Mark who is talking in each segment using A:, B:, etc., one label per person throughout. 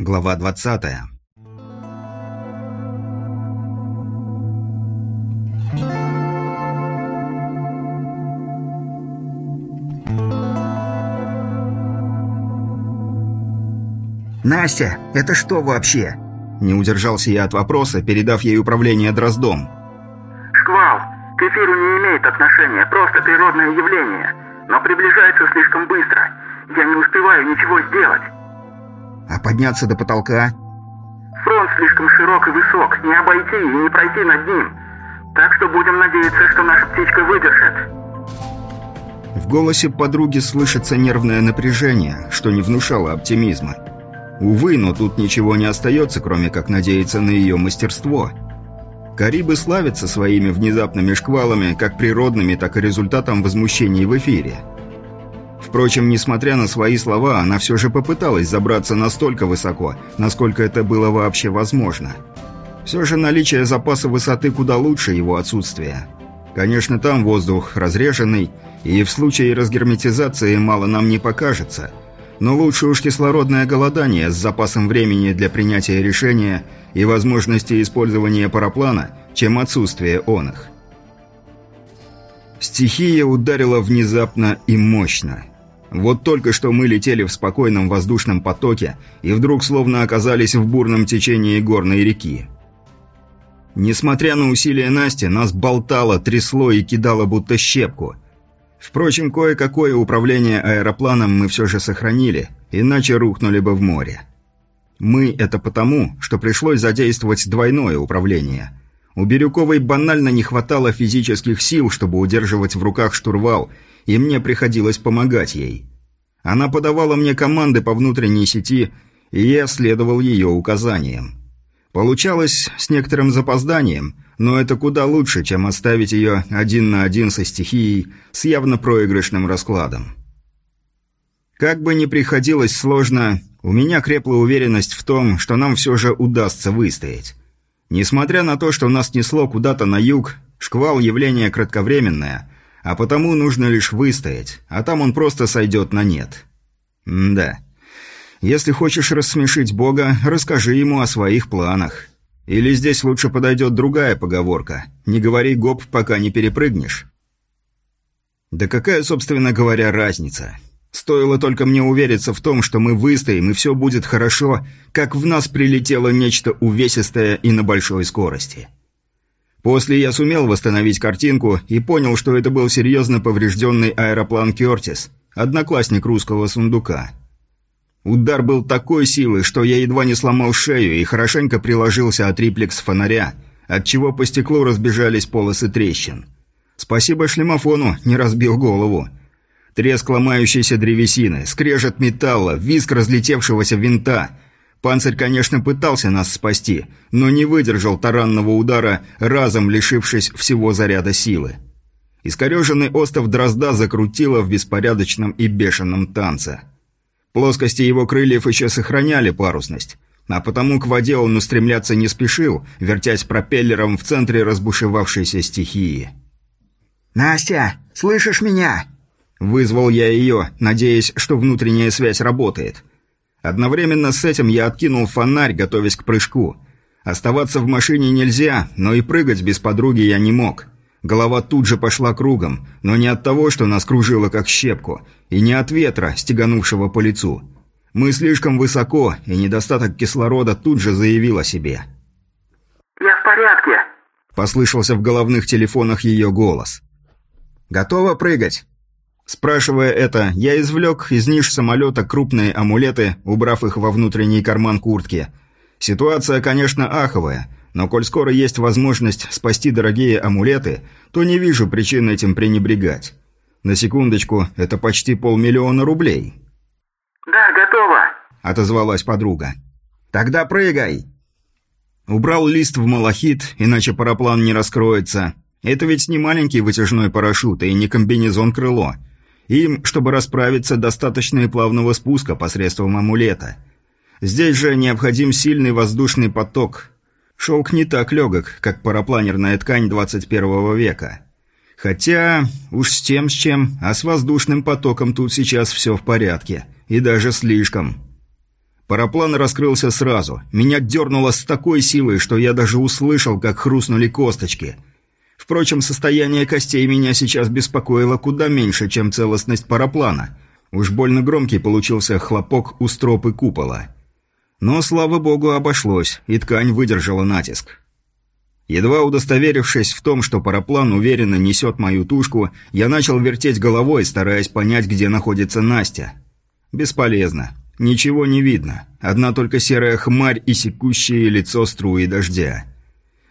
A: Глава 20.
B: «Настя, это что вообще?»
A: Не удержался я от вопроса, передав ей управление Дроздом.
C: «Шквал. К эфиру не имеет отношения, просто природное явление. Но приближается слишком быстро. Я не успеваю ничего сделать».
A: «А подняться до потолка?»
C: «Фронт слишком широк и высок. Не обойти и не пройти над ним. Так что будем надеяться, что наша птичка выдержит».
A: В голосе подруги слышится нервное напряжение, что не внушало оптимизма. Увы, но тут ничего не остается, кроме как надеяться на ее мастерство. Карибы славятся своими внезапными шквалами, как природными, так и результатом возмущений в эфире. Впрочем, несмотря на свои слова, она все же попыталась забраться настолько высоко, насколько это было вообще возможно. Все же наличие запаса высоты куда лучше его отсутствия. Конечно, там воздух разреженный, и в случае разгерметизации мало нам не покажется – но лучше уж кислородное голодание с запасом времени для принятия решения и возможности использования параплана, чем отсутствие он их. Стихия ударила внезапно и мощно. Вот только что мы летели в спокойном воздушном потоке и вдруг словно оказались в бурном течении горной реки. Несмотря на усилия Насти, нас болтало, трясло и кидало будто щепку – Впрочем, кое-какое управление аэропланом мы все же сохранили, иначе рухнули бы в море. Мы – это потому, что пришлось задействовать двойное управление. У Бирюковой банально не хватало физических сил, чтобы удерживать в руках штурвал, и мне приходилось помогать ей. Она подавала мне команды по внутренней сети, и я следовал ее указаниям. Получалось с некоторым запозданием – но это куда лучше, чем оставить ее один на один со стихией с явно проигрышным раскладом. Как бы ни приходилось сложно, у меня крепла уверенность в том, что нам все же удастся выстоять. Несмотря на то, что нас несло куда-то на юг, шквал явление кратковременное, а потому нужно лишь выстоять, а там он просто сойдет на нет. М да. Если хочешь рассмешить Бога, расскажи ему о своих планах. Или здесь лучше подойдет другая поговорка «Не говори гоп, пока не перепрыгнешь». Да какая, собственно говоря, разница? Стоило только мне увериться в том, что мы выстоим и все будет хорошо, как в нас прилетело нечто увесистое и на большой скорости. После я сумел восстановить картинку и понял, что это был серьезно поврежденный аэроплан «Кертис», одноклассник русского сундука – Удар был такой силы, что я едва не сломал шею и хорошенько приложился от триплекс фонаря, отчего по стеклу разбежались полосы трещин. Спасибо шлемофону, не разбил голову. Треск ломающейся древесины, скрежет металла, визг разлетевшегося винта. Панцирь, конечно, пытался нас спасти, но не выдержал таранного удара, разом лишившись всего заряда силы. Искореженный остов дрозда закрутило в беспорядочном и бешеном танце. Плоскости его крыльев еще сохраняли парусность, а потому к воде он устремляться не спешил, вертясь пропеллером в центре разбушевавшейся стихии.
B: «Настя, слышишь меня?»
A: Вызвал я ее, надеясь, что внутренняя связь работает. Одновременно с этим я откинул фонарь, готовясь к прыжку. Оставаться в машине нельзя, но и прыгать без подруги я не мог. Голова тут же пошла кругом, но не от того, что нас кружило как щепку, и не от ветра, стеганувшего по лицу. Мы слишком высоко, и недостаток кислорода тут же заявил о себе.
C: «Я в порядке», –
A: послышался в головных телефонах ее голос. «Готова прыгать?» Спрашивая это, я извлек из ниш самолета крупные амулеты, убрав их во внутренний карман куртки. Ситуация, конечно, аховая – но коль скоро есть возможность спасти дорогие амулеты, то не вижу причин этим пренебрегать. На секундочку, это почти полмиллиона рублей.
C: «Да, готово», —
A: отозвалась подруга. «Тогда прыгай!» Убрал лист в малахит, иначе параплан не раскроется. Это ведь не маленький вытяжной парашют и не комбинезон-крыло. Им, чтобы расправиться, достаточно и плавного спуска посредством амулета. Здесь же необходим сильный воздушный поток, Шелк не так легок, как парапланерная ткань 21 века. Хотя, уж с тем с чем, а с воздушным потоком тут сейчас все в порядке. И даже слишком. Параплан раскрылся сразу. Меня дернуло с такой силой, что я даже услышал, как хрустнули косточки. Впрочем, состояние костей меня сейчас беспокоило куда меньше, чем целостность параплана. Уж больно громкий получился хлопок у стропы купола. Но, слава богу, обошлось, и ткань выдержала натиск. Едва удостоверившись в том, что параплан уверенно несет мою тушку, я начал вертеть головой, стараясь понять, где находится Настя. Бесполезно. Ничего не видно. Одна только серая хмарь и секущее лицо струи дождя.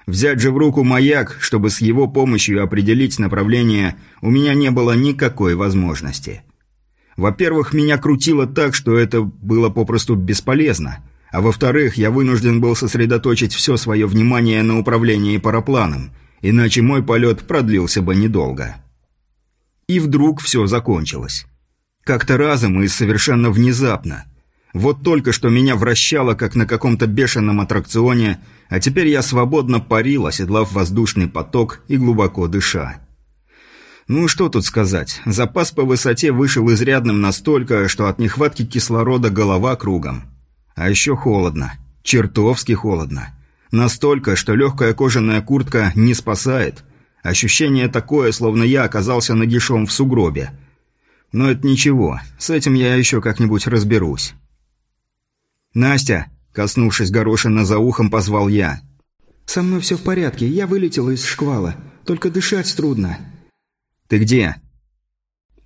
A: Взять же в руку маяк, чтобы с его помощью определить направление, у меня не было никакой возможности. Во-первых, меня крутило так, что это было попросту бесполезно – а во-вторых, я вынужден был сосредоточить все свое внимание на управлении парапланом, иначе мой полет продлился бы недолго. И вдруг все закончилось. Как-то разом и совершенно внезапно. Вот только что меня вращало, как на каком-то бешеном аттракционе, а теперь я свободно парил, оседлав воздушный поток и глубоко дыша. Ну что тут сказать, запас по высоте вышел изрядным настолько, что от нехватки кислорода голова кругом. А еще холодно. Чертовски холодно. Настолько, что легкая кожаная куртка не спасает. Ощущение такое, словно я оказался нагишом в сугробе. Но это ничего, с этим я еще как-нибудь разберусь. «Настя!» – коснувшись горошина за ухом, позвал я.
B: «Со мной все в порядке, я вылетела из шквала. Только дышать трудно».
A: «Ты где?»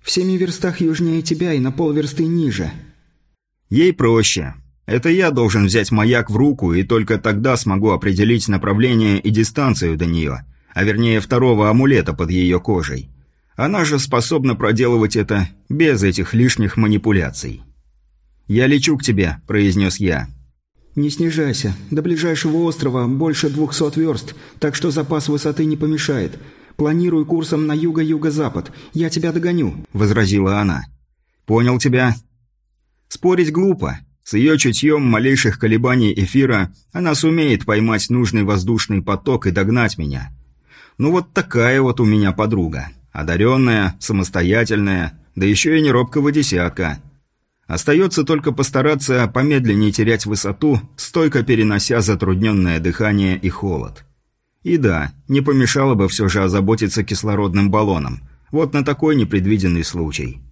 B: «В семи верстах южнее тебя и на полверсты ниже».
A: «Ей проще. Это я должен взять маяк в руку, и только тогда смогу определить направление и дистанцию до нее, а вернее второго амулета под ее кожей. Она же способна проделывать это без этих лишних манипуляций. «Я лечу к тебе», – произнес я.
B: «Не снижайся. До ближайшего острова больше двухсот верст, так что запас высоты не помешает. Планируй курсом на юго-юго-запад. Я тебя догоню», – возразила она.
A: «Понял тебя». Спорить глупо. С ее чутьем малейших колебаний эфира она сумеет поймать нужный воздушный поток и догнать меня. Ну вот такая вот у меня подруга. Одаренная, самостоятельная, да еще и не десятка. Остается только постараться помедленнее терять высоту, стойко перенося затрудненное дыхание и холод. И да, не помешало бы все же озаботиться кислородным баллоном. Вот на такой непредвиденный случай.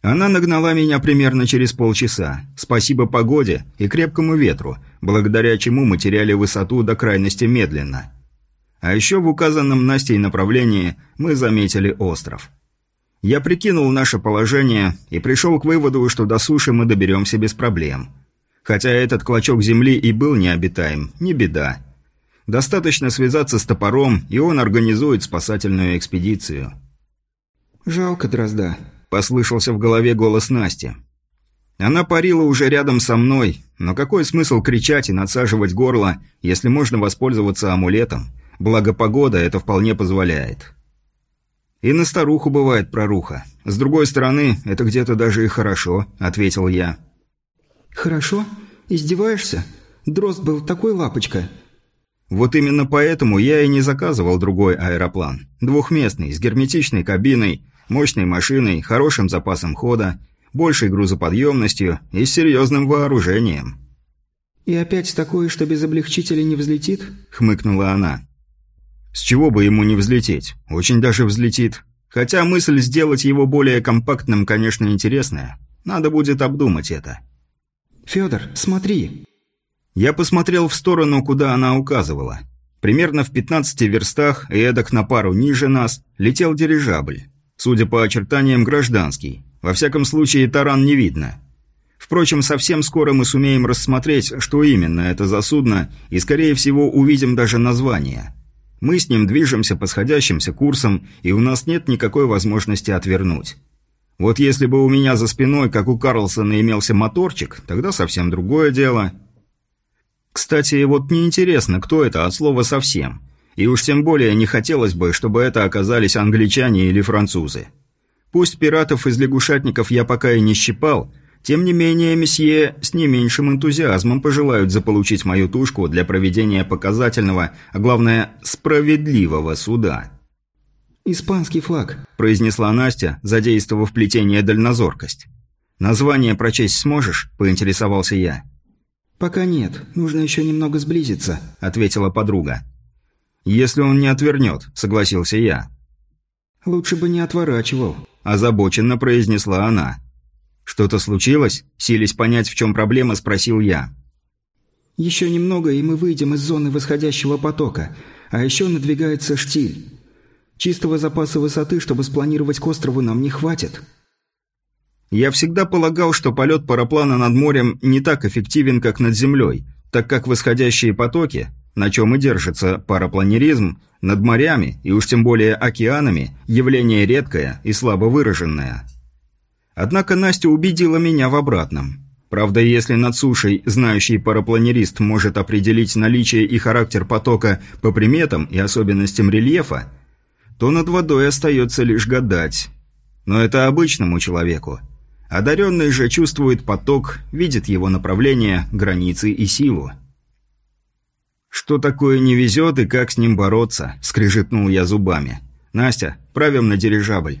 A: Она нагнала меня примерно через полчаса. Спасибо погоде и крепкому ветру, благодаря чему мы теряли высоту до крайности медленно. А еще в указанном Настей направлении мы заметили остров. Я прикинул наше положение и пришел к выводу, что до суши мы доберемся без проблем. Хотя этот клочок земли и был необитаем, не беда. Достаточно связаться с топором, и он организует спасательную экспедицию.
B: «Жалко Дрозда»,
A: послышался в голове голос Насти. Она парила уже рядом со мной, но какой смысл кричать и надсаживать горло, если можно воспользоваться амулетом? Благо погода это вполне позволяет. И на старуху бывает проруха. С другой стороны, это где-то даже и хорошо, ответил я.
B: Хорошо? Издеваешься? Дрозд был такой лапочка.
A: Вот именно поэтому я и не заказывал другой аэроплан. Двухместный, с герметичной кабиной, мощной машиной, хорошим запасом хода, большей грузоподъемностью и серьезным вооружением.
B: «И опять такое, что без облегчителя не взлетит?» – хмыкнула она.
A: «С чего бы ему не взлететь? Очень даже взлетит. Хотя мысль сделать его более компактным, конечно, интересная. Надо будет обдумать это».
B: «Федор, смотри!»
A: Я посмотрел в сторону, куда она указывала. Примерно в 15 верстах и эдак на пару ниже нас летел дирижабль. Судя по очертаниям, гражданский. Во всяком случае, таран не видно. Впрочем, совсем скоро мы сумеем рассмотреть, что именно это за судно, и, скорее всего, увидим даже название. Мы с ним движемся по сходящимся курсам, и у нас нет никакой возможности отвернуть. Вот если бы у меня за спиной, как у Карлсона, имелся моторчик, тогда совсем другое дело. Кстати, вот неинтересно, кто это от слова «совсем». И уж тем более не хотелось бы, чтобы это оказались англичане или французы. Пусть пиратов из лягушатников я пока и не щипал, тем не менее месье с не меньшим энтузиазмом пожелают заполучить мою тушку для проведения показательного, а главное, справедливого суда.
B: «Испанский флаг», –
A: произнесла Настя, задействовав плетение дальнозоркость. «Название прочесть сможешь?» – поинтересовался я.
B: «Пока нет, нужно еще немного сблизиться», –
A: ответила подруга. «Если он не отвернет», – согласился я.
B: «Лучше бы не отворачивал», –
A: озабоченно произнесла она. «Что-то случилось?» – сились понять, в чем проблема, спросил я.
B: «Еще немного, и мы выйдем из зоны восходящего потока, а еще надвигается штиль. Чистого запаса высоты, чтобы спланировать к острову, нам не хватит».
A: Я всегда полагал, что полет параплана над морем не так эффективен, как над землей, так как восходящие потоки, на чем и держится парапланеризм, над морями и уж тем более океанами, явление редкое и слабо выраженное. Однако Настя убедила меня в обратном. Правда, если над сушей знающий парапланерист может определить наличие и характер потока по приметам и особенностям рельефа, то над водой остается лишь гадать. Но это обычному человеку. Одаренный же чувствует поток, видит его направление, границы и силу. «Что такое не везет и как с ним бороться?» – скрежетнул я зубами. «Настя, правим на дирижабль».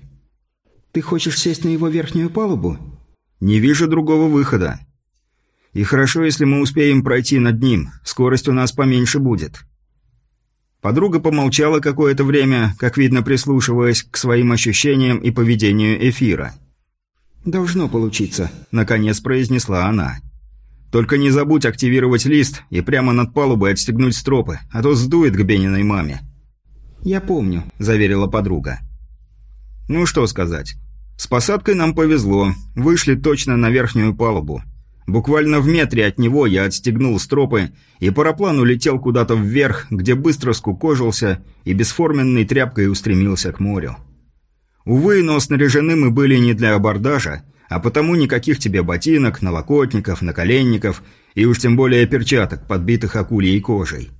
B: «Ты хочешь сесть на его верхнюю палубу?»
A: «Не вижу другого выхода. И хорошо, если мы успеем пройти над ним, скорость у нас поменьше будет». Подруга помолчала какое-то время, как видно, прислушиваясь к своим ощущениям и поведению эфира.
B: «Должно получиться», –
A: наконец произнесла она. Только не забудь активировать лист и прямо над палубой отстегнуть стропы, а то сдует к Бениной маме».
B: «Я помню», –
A: заверила подруга. «Ну что сказать. С посадкой нам повезло. Вышли точно на верхнюю палубу. Буквально в метре от него я отстегнул стропы, и параплан улетел куда-то вверх, где быстро скукожился и бесформенной тряпкой устремился к морю. Увы, но снаряжены мы были не для абордажа, а потому никаких тебе ботинок, налокотников, наколенников и уж тем более перчаток, подбитых акульей кожей.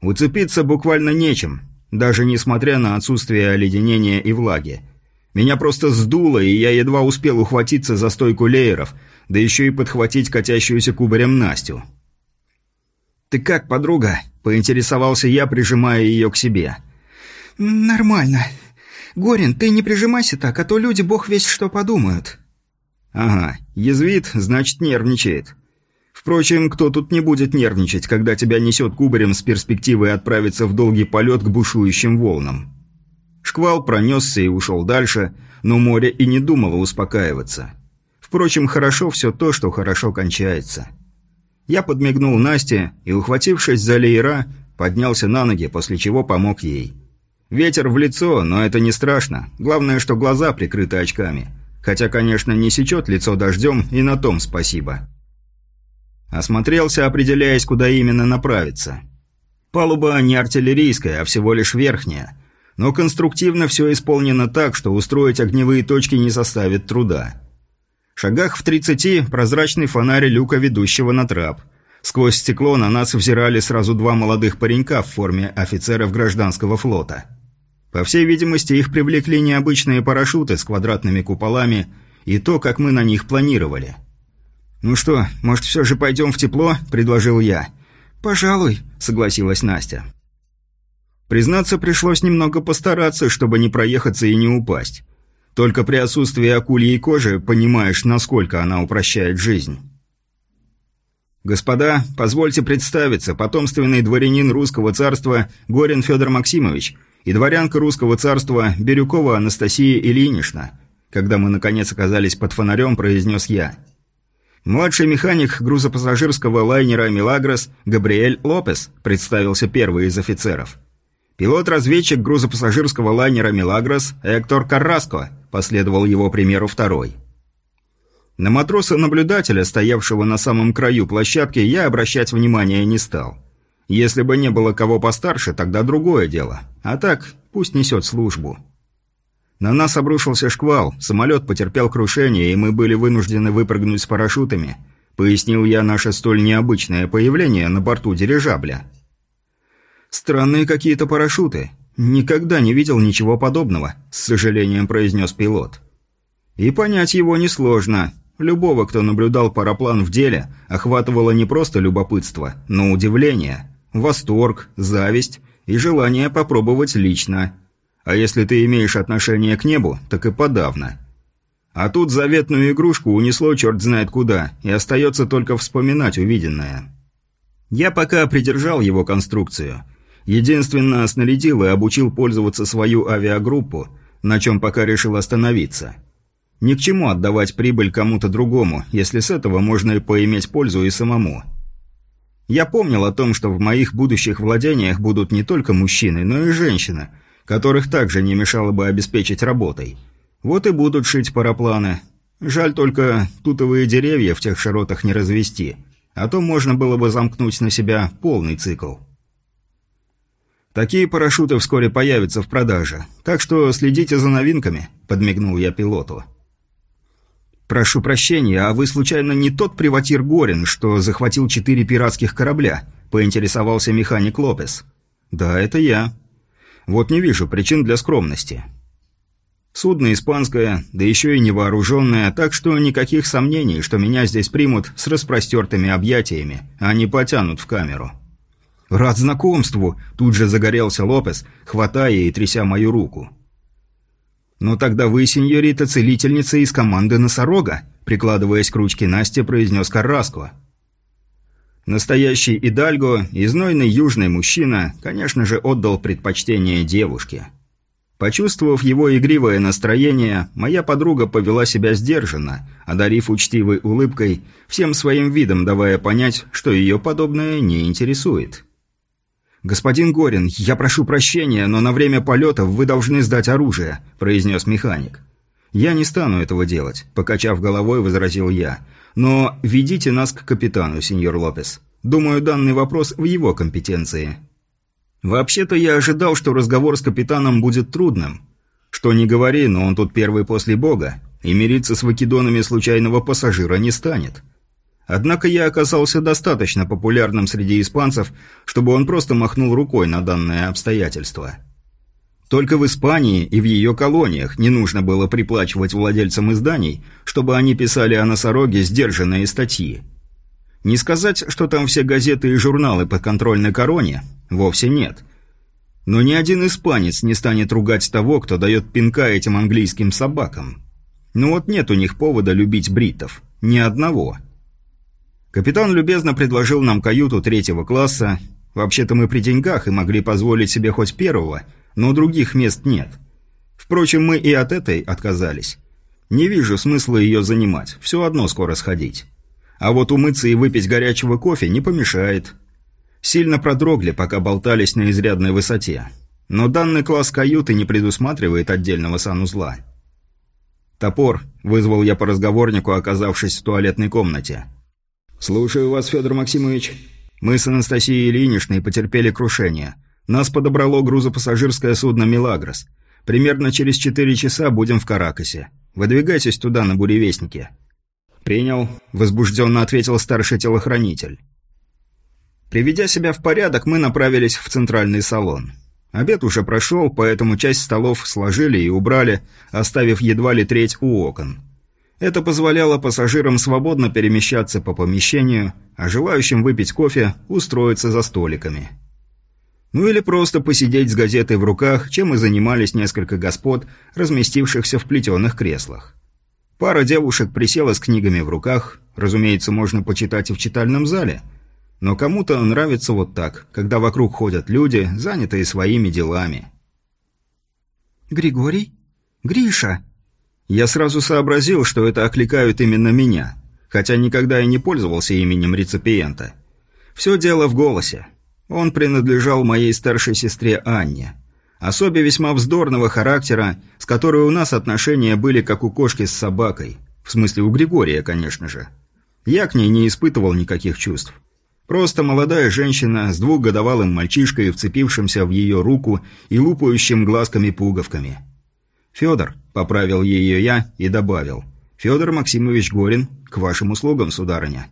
A: Уцепиться буквально нечем, даже несмотря на отсутствие оледенения и влаги. Меня просто сдуло, и я едва успел ухватиться за стойку лееров, да еще и подхватить катящуюся кубарем Настю. «Ты как, подруга?» – поинтересовался я, прижимая ее к себе.
B: «Нормально. Горин, ты не прижимайся так, а то люди бог весь что подумают».
A: Ага, язвит, значит нервничает. Впрочем, кто тут не будет нервничать, когда тебя несет кубарем с перспективой отправиться в долгий полет к бушующим волнам? Шквал пронесся и ушел дальше, но море и не думало успокаиваться. Впрочем, хорошо все то, что хорошо кончается. Я подмигнул Насте и, ухватившись за леера, поднялся на ноги, после чего помог ей. Ветер в лицо, но это не страшно. Главное, что глаза прикрыты очками – Хотя, конечно, не сечет лицо дождем, и на том спасибо. Осмотрелся, определяясь, куда именно направиться. Палуба не артиллерийская, а всего лишь верхняя. Но конструктивно все исполнено так, что устроить огневые точки не составит труда. В шагах в 30 прозрачный фонарь люка, ведущего на трап. Сквозь стекло на нас взирали сразу два молодых паренька в форме офицеров гражданского флота. По всей видимости, их привлекли необычные парашюты с квадратными куполами и то, как мы на них планировали. «Ну что, может, все же пойдем в тепло?» – предложил я.
B: «Пожалуй», – согласилась Настя.
A: Признаться, пришлось немного постараться, чтобы не проехаться и не упасть. Только при отсутствии акульей кожи понимаешь, насколько она упрощает жизнь. «Господа, позвольте представиться, потомственный дворянин русского царства Горин Федор Максимович, и дворянка русского царства Бирюкова Анастасия Ильинична, когда мы наконец оказались под фонарем, произнес я. Младший механик грузопассажирского лайнера «Милагрос» Габриэль Лопес представился первый из офицеров. Пилот-разведчик грузопассажирского лайнера «Милагрос» Эктор Карраско последовал его примеру второй. На матроса-наблюдателя, стоявшего на самом краю площадки, я обращать внимания не стал. Если бы не было кого постарше, тогда другое дело. А так, пусть несет службу. На нас обрушился шквал, самолет потерпел крушение, и мы были вынуждены выпрыгнуть с парашютами, пояснил я наше столь необычное появление на борту дирижабля. «Странные какие-то парашюты. Никогда не видел ничего подобного», – с сожалением произнес пилот. И понять его несложно. Любого, кто наблюдал параплан в деле, охватывало не просто любопытство, но удивление – восторг, зависть и желание попробовать лично. А если ты имеешь отношение к небу, так и подавно. А тут заветную игрушку унесло черт знает куда, и остается только вспоминать увиденное. Я пока придержал его конструкцию. Единственно, снарядил и обучил пользоваться свою авиагруппу, на чем пока решил остановиться. Ни к чему отдавать прибыль кому-то другому, если с этого можно и поиметь пользу и самому. Я помнил о том, что в моих будущих владениях будут не только мужчины, но и женщины, которых также не мешало бы обеспечить работой. Вот и будут шить парапланы. Жаль только, тутовые деревья в тех широтах не развести, а то можно было бы замкнуть на себя полный цикл. Такие парашюты вскоре появятся в продаже, так что следите за новинками, подмигнул я пилоту. «Прошу прощения, а вы случайно не тот приватир Горин, что захватил четыре пиратских корабля?» – поинтересовался механик Лопес. «Да, это я. Вот не вижу причин для скромности. Судно испанское, да еще и невооруженное, так что никаких сомнений, что меня здесь примут с распростертыми объятиями, а не потянут в камеру». «Рад знакомству!» – тут же загорелся Лопес, хватая и тряся мою руку. «Ну тогда вы, сеньорита, целительница из команды «Носорога», прикладываясь к ручке Насти, произнес Карраско. Настоящий Идальго, изнойный южный мужчина, конечно же, отдал предпочтение девушке. Почувствовав его игривое настроение, моя подруга повела себя сдержанно, одарив учтивой улыбкой, всем своим видом давая понять, что ее подобное не интересует. «Господин Горин, я прошу прощения, но на время полета вы должны сдать оружие», – произнес механик. «Я не стану этого делать», – покачав головой, возразил я. «Но ведите нас к капитану, сеньор Лопес. Думаю, данный вопрос в его компетенции». Вообще-то я ожидал, что разговор с капитаном будет трудным. Что не говори, но он тут первый после бога, и мириться с вакидонами случайного пассажира не станет. Однако я оказался достаточно популярным среди испанцев, чтобы он просто махнул рукой на данное обстоятельство. Только в Испании и в ее колониях не нужно было приплачивать владельцам изданий, чтобы они писали о носороге сдержанные статьи. Не сказать, что там все газеты и журналы подконтрольны короне, вовсе нет. Но ни один испанец не станет ругать того, кто дает пинка этим английским собакам. Ну вот нет у них повода любить бритов. Ни одного. Капитан любезно предложил нам каюту третьего класса. Вообще-то мы при деньгах и могли позволить себе хоть первого, но других мест нет. Впрочем, мы и от этой отказались. Не вижу смысла ее занимать, все одно скоро сходить. А вот умыться и выпить горячего кофе не помешает. Сильно продрогли, пока болтались на изрядной высоте. Но данный класс каюты не предусматривает отдельного санузла. «Топор», – вызвал я по разговорнику, оказавшись в туалетной комнате. «Слушаю вас, Федор Максимович. Мы с Анастасией Ильиничной потерпели крушение. Нас подобрало грузопассажирское судно «Милагрос». Примерно через четыре часа будем в Каракасе. Выдвигайтесь туда на буревестнике». «Принял», – возбужденно ответил старший телохранитель. Приведя себя в порядок, мы направились в центральный салон. Обед уже прошел, поэтому часть столов сложили и убрали, оставив едва ли треть у окон. Это позволяло пассажирам свободно перемещаться по помещению, а желающим выпить кофе устроиться за столиками. Ну или просто посидеть с газетой в руках, чем и занимались несколько господ, разместившихся в плетеных креслах. Пара девушек присела с книгами в руках, разумеется, можно почитать и в читальном зале, но кому-то нравится вот так, когда вокруг ходят люди, занятые своими делами.
B: «Григорий? Гриша!»
A: Я сразу сообразил, что это окликают именно меня, хотя никогда и не пользовался именем реципиента. Все дело в голосе. Он принадлежал моей старшей сестре Анне. Особе весьма вздорного характера, с которой у нас отношения были как у кошки с собакой. В смысле, у Григория, конечно же. Я к ней не испытывал никаких чувств. Просто молодая женщина с двухгодовалым мальчишкой, вцепившимся в ее руку и лупающим глазками-пуговками. «Федор», — поправил ее я и добавил, «Федор Максимович Горин, к вашим услугам, сударыня».